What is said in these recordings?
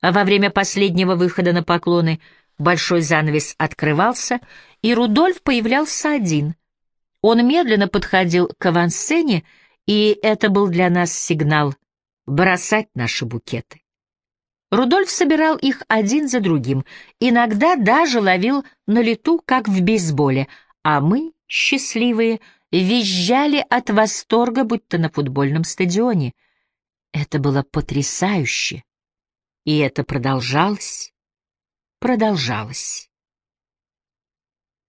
А во время последнего выхода на поклоны большой занавес открывался, и Рудольф появлялся один. Он медленно подходил к авансцене, и это был для нас сигнал бросать наши букеты. Рудольф собирал их один за другим, иногда даже ловил на лету, как в бейсболе, а мы, счастливые, визжали от восторга, будто на футбольном стадионе. Это было потрясающе. И это продолжалось, продолжалось.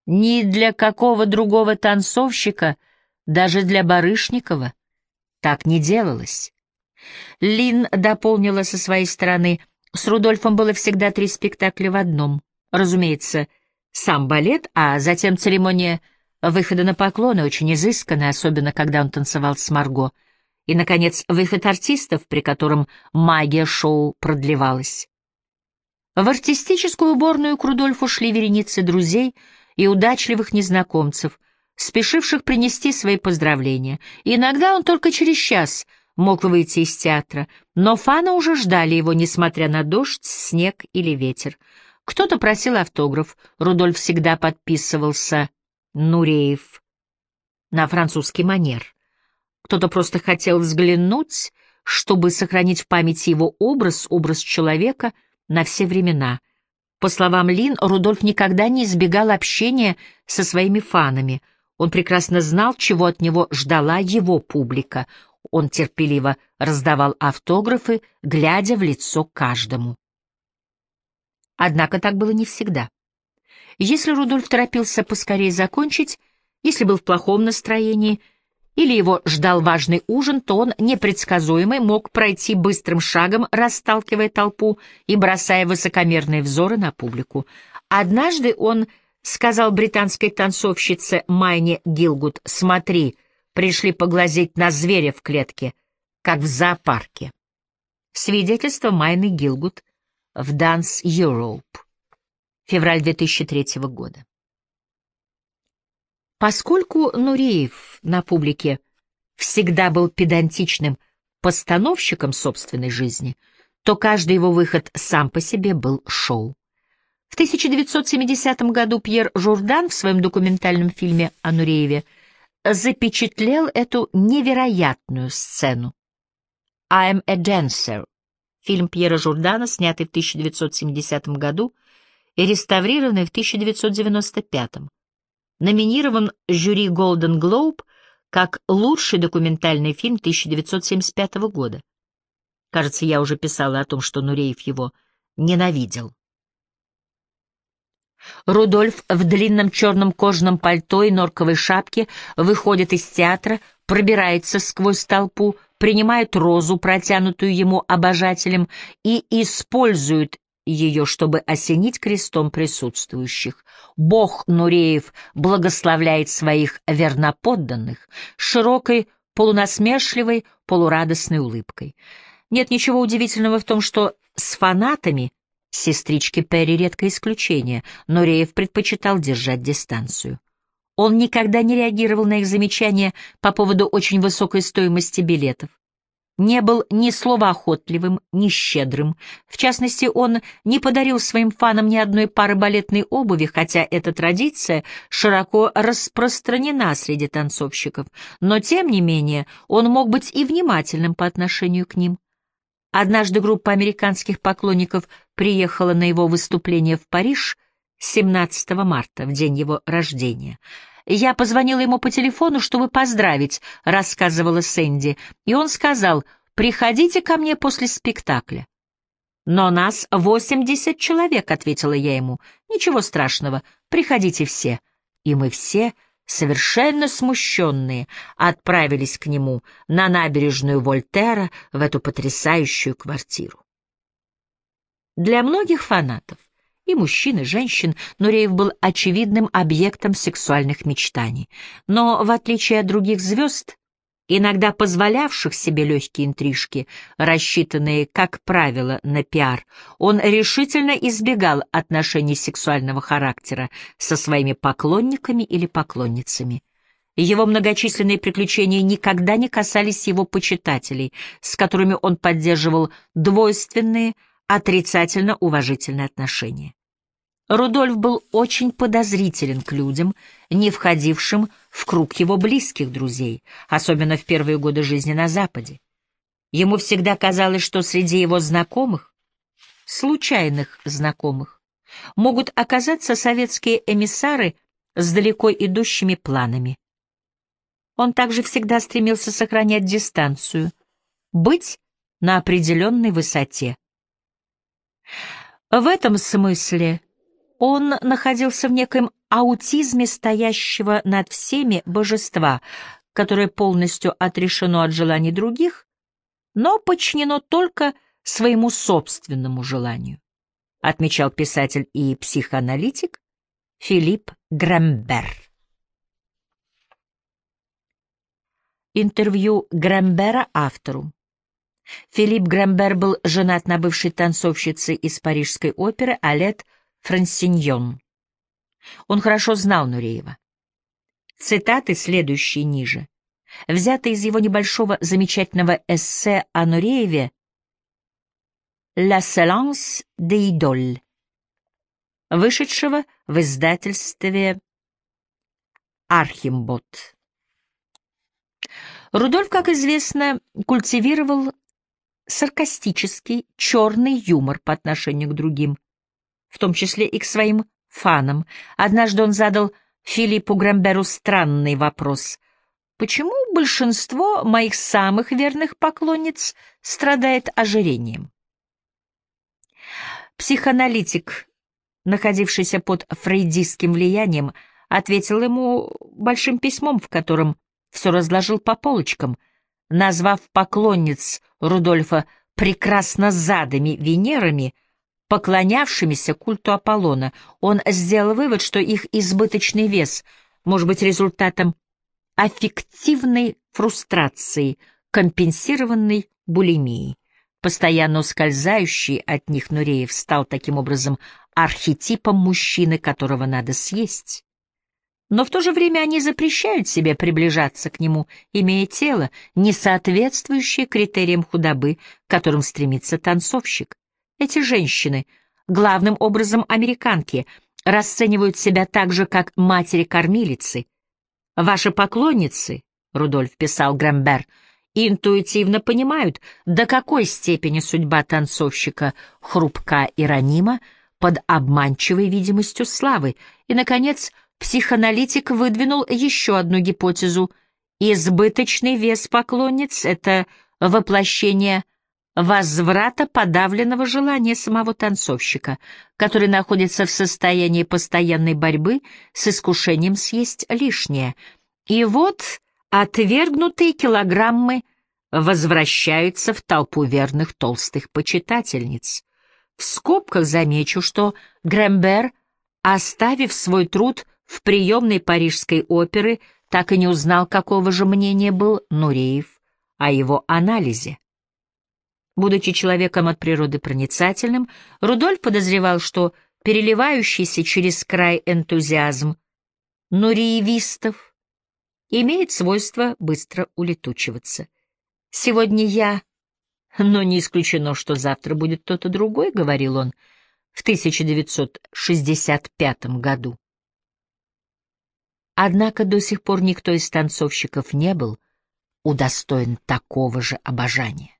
Ни для какого другого танцовщика, даже для Барышникова, так не делалось. Лин дополнила со своей стороны, с Рудольфом было всегда три спектакля в одном. Разумеется, сам балет, а затем церемония выхода на поклоны, очень изысканная, особенно когда он танцевал с Марго. И, наконец, выход артистов, при котором магия шоу продлевалась. В артистическую уборную к Рудольфу шли вереницы друзей и удачливых незнакомцев, спешивших принести свои поздравления. Иногда он только через час мог выйти из театра, но фаны уже ждали его, несмотря на дождь, снег или ветер. Кто-то просил автограф, Рудольф всегда подписывался Нуреев на французский манер. Кто-то просто хотел взглянуть, чтобы сохранить в памяти его образ, образ человека на все времена. По словам Лин, Рудольф никогда не избегал общения со своими фанами. Он прекрасно знал, чего от него ждала его публика. Он терпеливо раздавал автографы, глядя в лицо каждому. Однако так было не всегда. Если Рудольф торопился поскорее закончить, если был в плохом настроении или его ждал важный ужин, то он, непредсказуемый, мог пройти быстрым шагом, расталкивая толпу и бросая высокомерные взоры на публику. Однажды он сказал британской танцовщице Майне Гилгуд «Смотри, — пришли поглазеть на зверя в клетке, как в зоопарке. Свидетельство Майны Гилгут в Dance Europe. Февраль 2003 года. Поскольку Нуреев на публике всегда был педантичным постановщиком собственной жизни, то каждый его выход сам по себе был шоу. В 1970 году Пьер Журдан в своем документальном фильме о Нурееве – запечатлел эту невероятную сцену. «I'm a Dancer» — фильм Пьера Журдана, снятый в 1970 году и реставрированный в 1995. Номинирован жюри Golden Globe как лучший документальный фильм 1975 года. Кажется, я уже писала о том, что Нуреев его ненавидел. Рудольф в длинном черном кожаном пальто и норковой шапке выходит из театра, пробирается сквозь толпу, принимает розу, протянутую ему обожателем, и использует ее, чтобы осенить крестом присутствующих. Бог Нуреев благословляет своих верноподданных широкой, полунасмешливой, полурадостной улыбкой. Нет ничего удивительного в том, что с фанатами Сестрички Перри — редкое исключение, но Реев предпочитал держать дистанцию. Он никогда не реагировал на их замечания по поводу очень высокой стоимости билетов. Не был ни словоохотливым, ни щедрым. В частности, он не подарил своим фанам ни одной пары балетной обуви, хотя эта традиция широко распространена среди танцовщиков. Но, тем не менее, он мог быть и внимательным по отношению к ним. Однажды группа американских поклонников приехала на его выступление в Париж 17 марта, в день его рождения. «Я позвонила ему по телефону, чтобы поздравить», — рассказывала Сэнди, и он сказал, «приходите ко мне после спектакля». «Но нас 80 человек», — ответила я ему. «Ничего страшного, приходите все». И мы все совершенно смущенные, отправились к нему на набережную Вольтера в эту потрясающую квартиру. Для многих фанатов, и мужчин, и женщин, Нуреев был очевидным объектом сексуальных мечтаний. Но, в отличие от других звезд, иногда позволявших себе легкие интрижки, рассчитанные, как правило, на пиар, он решительно избегал отношений сексуального характера со своими поклонниками или поклонницами. Его многочисленные приключения никогда не касались его почитателей, с которыми он поддерживал двойственные, отрицательно уважительное отношение. Рудольф был очень подозрителен к людям, не входившим в круг его близких друзей, особенно в первые годы жизни на Западе. Ему всегда казалось, что среди его знакомых, случайных знакомых, могут оказаться советские эмиссары с далеко идущими планами. Он также всегда стремился сохранять дистанцию, быть на определенной высоте. В этом смысле он находился в некоем аутизме стоящего над всеми божества, которое полностью отрешено от желаний других, но подчинено только своему собственному желанию, отмечал писатель и психоаналитик Филипп Грамбер. Интервью Грамбера автору. Филипп Грамбер был женат на бывшей танцовщице из парижской оперы Алет Франсиньон. Он хорошо знал Нуреева. Цитаты, следующие ниже, взяты из его небольшого замечательного эссе о Нурееве «La Salance de Idole», вышедшего в издательстве «Архимбот». Рудольф, как известно, культивировал саркастический, черный юмор по отношению к другим, в том числе и к своим фанам. Однажды он задал Филиппу Грамберу странный вопрос. «Почему большинство моих самых верных поклонниц страдает ожирением?» Психоаналитик, находившийся под фрейдистским влиянием, ответил ему большим письмом, в котором все разложил по полочкам, назвав поклонниц Рудольфа прекрасно задами Венерами, поклонявшимися культу Аполлона, он сделал вывод, что их избыточный вес может быть результатом аффективной фрустрации, компенсированной булимией. Постоянно ускользающий от них Нуреев стал таким образом архетипом мужчины, которого надо съесть но в то же время они запрещают себе приближаться к нему, имея тело, не соответствующее критериям худобы, к которым стремится танцовщик. Эти женщины, главным образом американки, расценивают себя так же, как матери-кормилицы. Ваши поклонницы, — Рудольф писал Грамбер, — интуитивно понимают, до какой степени судьба танцовщика хрупка и ранима под обманчивой видимостью славы, и, наконец, — Психоаналитик выдвинул еще одну гипотезу. Избыточный вес поклонниц — это воплощение возврата подавленного желания самого танцовщика, который находится в состоянии постоянной борьбы с искушением съесть лишнее. И вот отвергнутые килограммы возвращаются в толпу верных толстых почитательниц. В скобках замечу, что Грэмбер, оставив свой труд в приемной парижской оперы так и не узнал, какого же мнения был Нуреев о его анализе. Будучи человеком от природы проницательным, Рудольф подозревал, что переливающийся через край энтузиазм нуреевистов имеет свойство быстро улетучиваться. «Сегодня я, но не исключено, что завтра будет кто-то другой», — говорил он в 1965 году. Однако до сих пор никто из танцовщиков не был удостоен такого же обожания.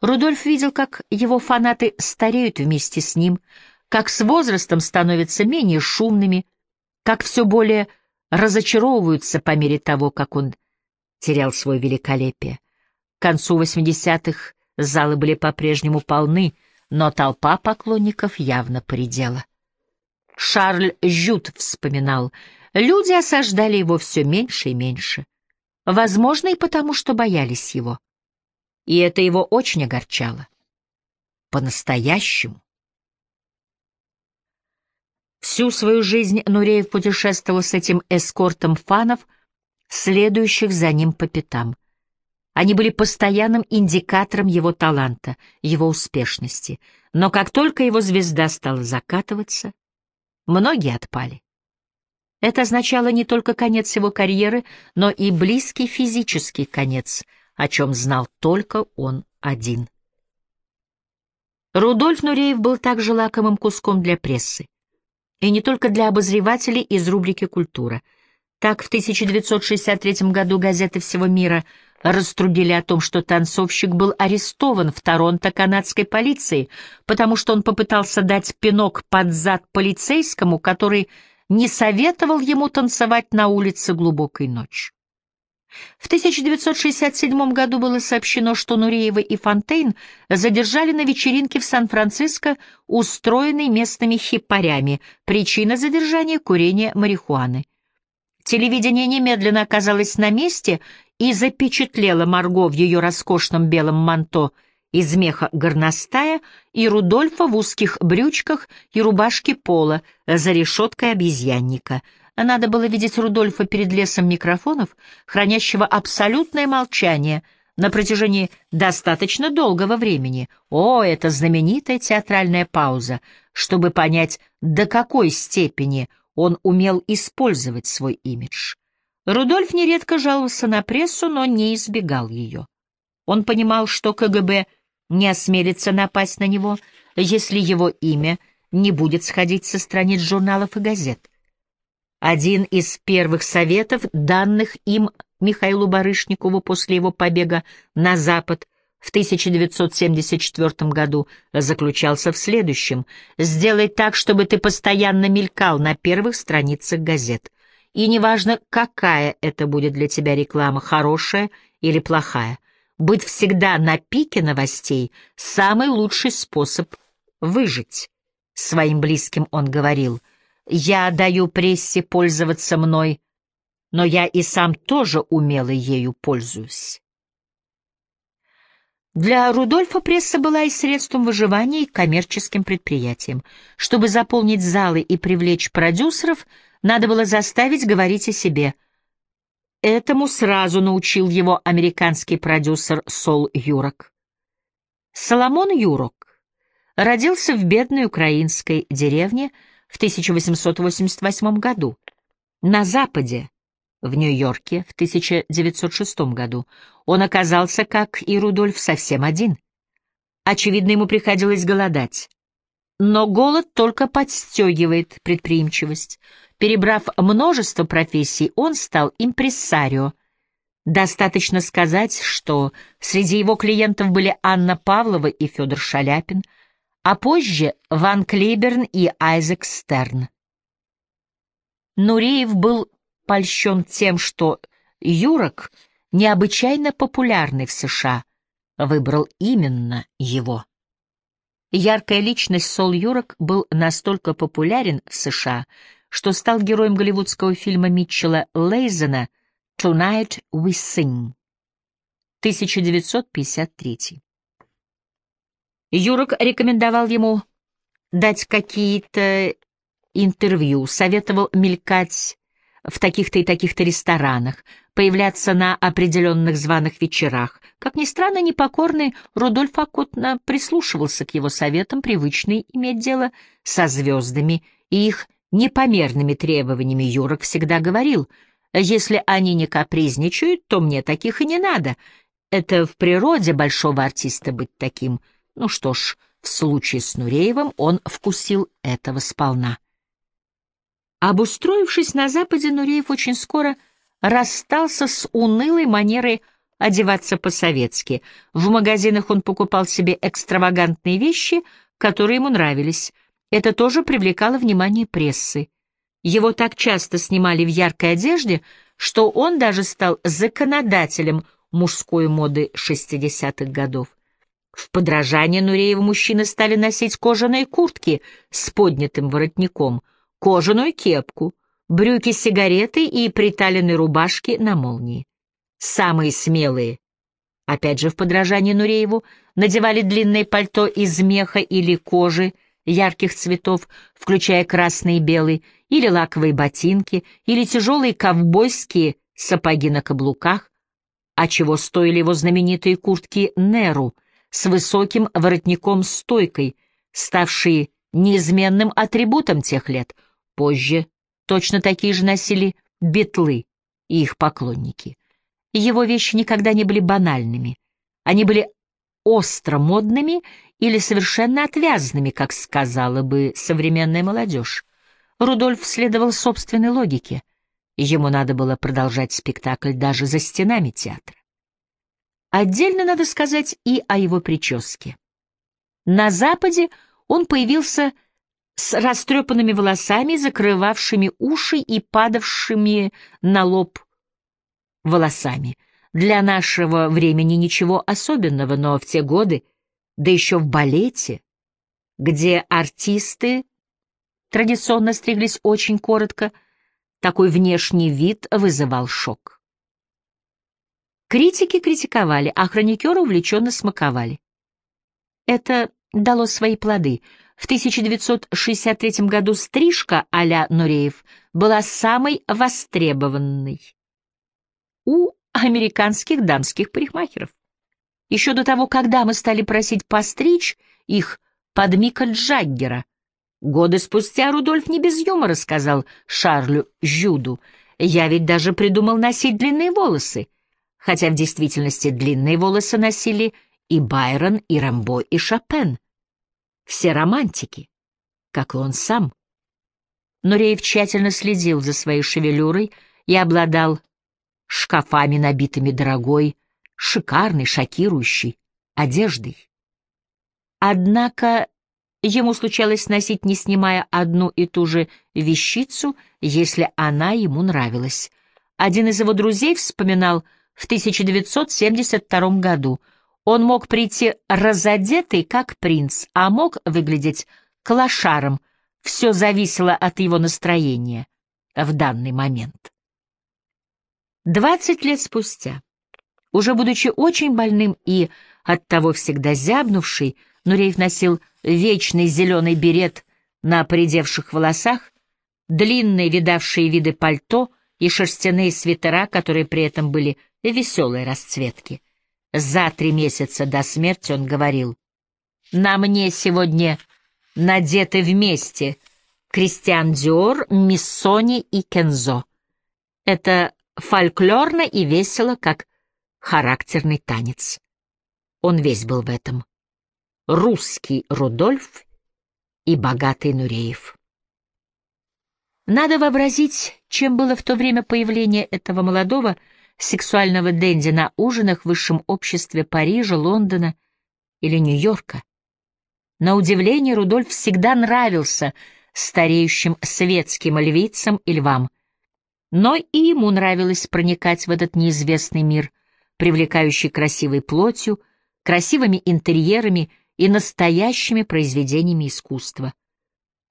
Рудольф видел, как его фанаты стареют вместе с ним, как с возрастом становятся менее шумными, как все более разочаровываются по мере того, как он терял свое великолепие. К концу 80-х залы были по-прежнему полны, но толпа поклонников явно поредела. Шарль Жют вспоминал — Люди осаждали его все меньше и меньше. Возможно, и потому, что боялись его. И это его очень огорчало. По-настоящему. Всю свою жизнь Нуреев путешествовал с этим эскортом фанов, следующих за ним по пятам. Они были постоянным индикатором его таланта, его успешности. Но как только его звезда стала закатываться, многие отпали. Это означало не только конец его карьеры, но и близкий физический конец, о чем знал только он один. Рудольф Нуреев был также лакомым куском для прессы. И не только для обозревателей из рубрики «Культура». Так, в 1963 году газеты всего мира раструбили о том, что танцовщик был арестован в Торонто канадской полицией, потому что он попытался дать пинок под зад полицейскому, который не советовал ему танцевать на улице глубокой ночью. В 1967 году было сообщено, что Нуреева и Фонтейн задержали на вечеринке в Сан-Франциско, устроенной местными хипарями. Причина задержания — курение марихуаны. Телевидение немедленно оказалось на месте и запечатлело Марго в ее роскошном белом манто из меха горностая и Рудольфа в узких брючках и рубашке пола за решеткой обезьянника — надо было видеть Рудольфа перед лесом микрофонов, хранящего абсолютное молчание на протяжении достаточно долгого времени. О, это знаменитая театральная пауза, чтобы понять, до какой степени он умел использовать свой имидж. Рудольф нередко жаловался на прессу, но не избегал ее. Он понимал, что КГБ не осмелится напасть на него, если его имя не будет сходить со страниц журналов и газет. Один из первых советов, данных им Михаилу Барышникову после его побега на Запад в 1974 году, заключался в следующем. «Сделай так, чтобы ты постоянно мелькал на первых страницах газет. И неважно, какая это будет для тебя реклама, хорошая или плохая. Быть всегда на пике новостей — самый лучший способ выжить». Своим близким он говорил — я даю прессе пользоваться мной, но я и сам тоже умело ею пользуюсь. Для Рудольфа пресса была и средством выживания, и коммерческим предприятием. Чтобы заполнить залы и привлечь продюсеров, надо было заставить говорить о себе. Этому сразу научил его американский продюсер Сол Юрок. Соломон Юрок родился в бедной украинской деревне, в 1888 году, на Западе, в Нью-Йорке в 1906 году, он оказался, как и Рудольф, совсем один. Очевидно, ему приходилось голодать. Но голод только подстегивает предприимчивость. Перебрав множество профессий, он стал импрессарио. Достаточно сказать, что среди его клиентов были Анна Павлова и Федор Шаляпин — а позже Ван Клиберн и Айзек Стерн. Нуреев был польщен тем, что Юрок, необычайно популярный в США, выбрал именно его. Яркая личность Сол Юрок был настолько популярен в США, что стал героем голливудского фильма Митчелла Лейзена «Tonight We Sing» 1953. Юрок рекомендовал ему дать какие-то интервью, советовал мелькать в таких-то и таких-то ресторанах, появляться на определенных званых вечерах. Как ни странно, непокорный Рудольф охотно прислушивался к его советам, привычный иметь дело со звездами, и их непомерными требованиями Юрок всегда говорил, «Если они не капризничают, то мне таких и не надо. Это в природе большого артиста быть таким». Ну что ж, в случае с Нуреевым он вкусил этого сполна. Обустроившись на Западе, Нуреев очень скоро расстался с унылой манерой одеваться по-советски. В магазинах он покупал себе экстравагантные вещи, которые ему нравились. Это тоже привлекало внимание прессы. Его так часто снимали в яркой одежде, что он даже стал законодателем мужской моды 60-х годов. В подражание Нурееву мужчины стали носить кожаные куртки с поднятым воротником, кожаную кепку, брюки с сигаретой и приталенные рубашки на молнии. Самые смелые, опять же в подражание Нурееву, надевали длинное пальто из меха или кожи ярких цветов, включая красный и белый, или лаковые ботинки, или тяжелые ковбойские сапоги на каблуках, а чего стоили его знаменитые куртки Неру — с высоким воротником-стойкой, ставшие неизменным атрибутом тех лет. Позже точно такие же носили бетлы и их поклонники. Его вещи никогда не были банальными. Они были остро модными или совершенно отвязными, как сказала бы современная молодежь. Рудольф следовал собственной логике. Ему надо было продолжать спектакль даже за стенами театра. Отдельно надо сказать и о его прическе. На Западе он появился с растрепанными волосами, закрывавшими уши и падавшими на лоб волосами. Для нашего времени ничего особенного, но в те годы, да еще в балете, где артисты традиционно стриглись очень коротко, такой внешний вид вызывал шок. Критики критиковали, а хроникеры увлеченно смаковали. Это дало свои плоды. В 1963 году стрижка а-ля Нуреев была самой востребованной у американских дамских парикмахеров. Еще до того, когда мы стали просить постричь их под Мика Джаггера, годы спустя Рудольф не без юмора сказал Шарлю Жюду, «Я ведь даже придумал носить длинные волосы» хотя в действительности длинные волосы носили и Байрон, и Рамбо, и Шопен. Все романтики, как и он сам. Но Рейв тщательно следил за своей шевелюрой и обладал шкафами, набитыми дорогой, шикарной, шокирующей одеждой. Однако ему случалось носить, не снимая одну и ту же вещицу, если она ему нравилась. Один из его друзей вспоминал — в 1972 году. Он мог прийти разодетый, как принц, а мог выглядеть клошаром. Все зависело от его настроения в данный момент. Двадцать лет спустя, уже будучи очень больным и оттого всегда зябнувший, Нуреев носил вечный зеленый берет на поредевших волосах, длинные видавшие виды пальто и шерстяные свитера, которые при этом были веселой расцветки. За три месяца до смерти он говорил, «На мне сегодня надеты вместе Кристиан Диор, Миссони и Кензо. Это фольклорно и весело, как характерный танец. Он весь был в этом. Русский Рудольф и богатый Нуреев. Надо вообразить, чем было в то время появление этого молодого, сексуального денди на ужинах в высшем обществе Парижа, Лондона или Нью-Йорка. На удивление Рудольф всегда нравился стареющим светским львицам и львам, но и ему нравилось проникать в этот неизвестный мир, привлекающий красивой плотью, красивыми интерьерами и настоящими произведениями искусства.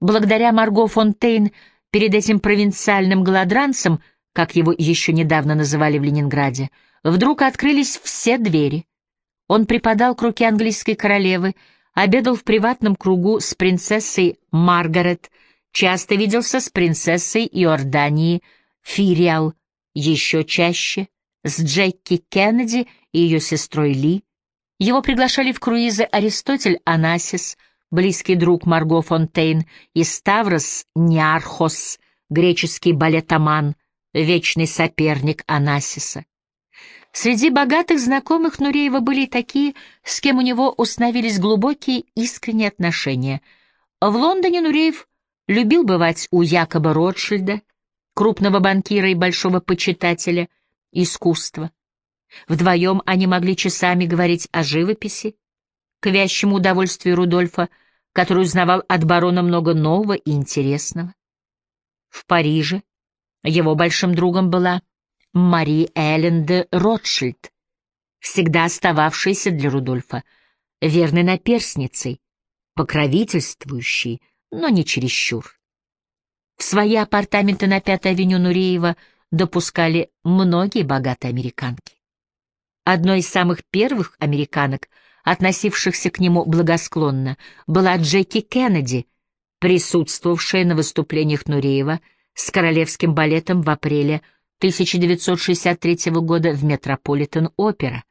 Благодаря Марго Фонтейн перед этим провинциальным голодранцем – как его еще недавно называли в Ленинграде, вдруг открылись все двери. Он припадал к руке английской королевы, обедал в приватном кругу с принцессой Маргарет, часто виделся с принцессой Иордании Фириал, еще чаще с Джеки Кеннеди и ее сестрой Ли. Его приглашали в круизы Аристотель Анасис, близкий друг Марго Фонтейн, и Ставрос Ниархос, греческий балетоман, вечный соперник Анасиса. Среди богатых знакомых Нуреева были и такие, с кем у него установились глубокие искренние отношения. В Лондоне Нуреев любил бывать у Якоба Ротшильда, крупного банкира и большого почитателя искусства. Вдвоем они могли часами говорить о живописи, к вящему удовольствию Рудольфа, который узнавал от барона много нового и интересного. В Париже его большим другом была Мари Эллен де Ротшильд, всегда остававшаяся для Рудольфа верной наперсницей, покровительствующей, но не чересчур. В свои апартаменты на Пятой авеню Нуреева допускали многие богатые американки. Одной из самых первых американок, относившихся к нему благосклонно, была Джеки Кеннеди, присутствовавшая на выступлениях Нуреева — с королевским балетом в апреле 1963 года в Метрополитен-опера.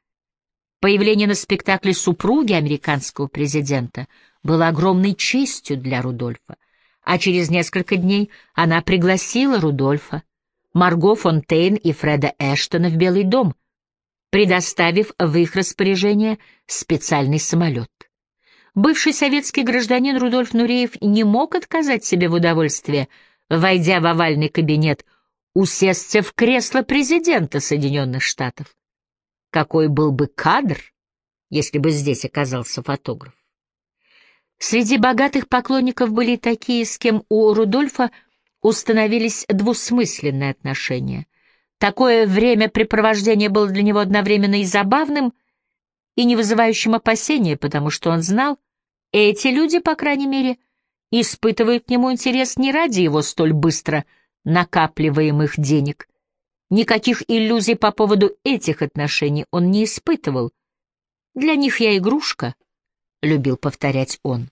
Появление на спектакле супруги американского президента было огромной честью для Рудольфа, а через несколько дней она пригласила Рудольфа, Марго Фонтейн и Фреда Эштона в Белый дом. предоставив в их распоряжение специальный самолет. Бывший советский гражданин Рудольф Нуреев не мог отказать себе в удовольствии, войдя в овальный кабинет, усесться в кресло президента Соединенных Штатов. Какой был бы кадр, если бы здесь оказался фотограф? Среди богатых поклонников были такие, с кем у Рудольфа установились двусмысленные отношения. Такое времяпрепровождение было для него одновременно и забавным, и не вызывающим опасения, потому что он знал, эти люди, по крайней мере, испытывают к нему интерес не ради его столь быстро накапливаемых денег. Никаких иллюзий по поводу этих отношений он не испытывал. «Для них я игрушка», — любил повторять он.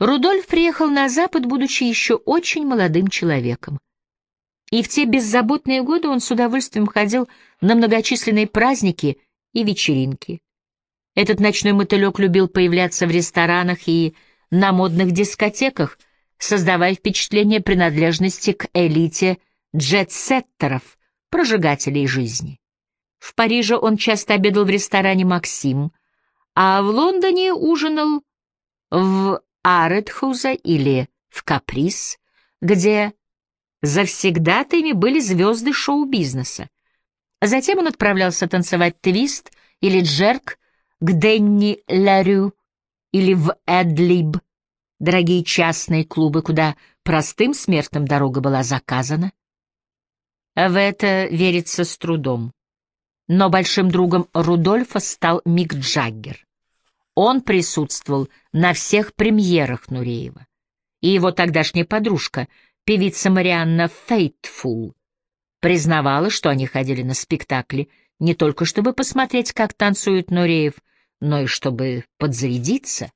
Рудольф приехал на Запад, будучи еще очень молодым человеком. И в те беззаботные годы он с удовольствием ходил на многочисленные праздники и вечеринки. Этот ночной мотылек любил появляться в ресторанах и на модных дискотеках, создавая впечатление принадлежности к элите джетсеттеров, прожигателей жизни. В Париже он часто обедал в ресторане «Максим», а в Лондоне ужинал в Аретхуза или в Каприз, где завсегдатаями были звезды шоу-бизнеса. Затем он отправлялся танцевать твист или джерк к Денни Ларю или в Эдлиб, дорогие частные клубы, куда простым смертным дорога была заказана. В это верится с трудом. Но большим другом Рудольфа стал Мик Джаггер. Он присутствовал на всех премьерах Нуреева. И его тогдашняя подружка, певица Марианна Фейтфул, признавала, что они ходили на спектакли не только чтобы посмотреть, как танцует Нуреев, но и чтобы подзарядиться.